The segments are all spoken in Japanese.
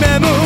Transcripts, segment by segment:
même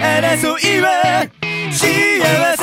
争いは幸せ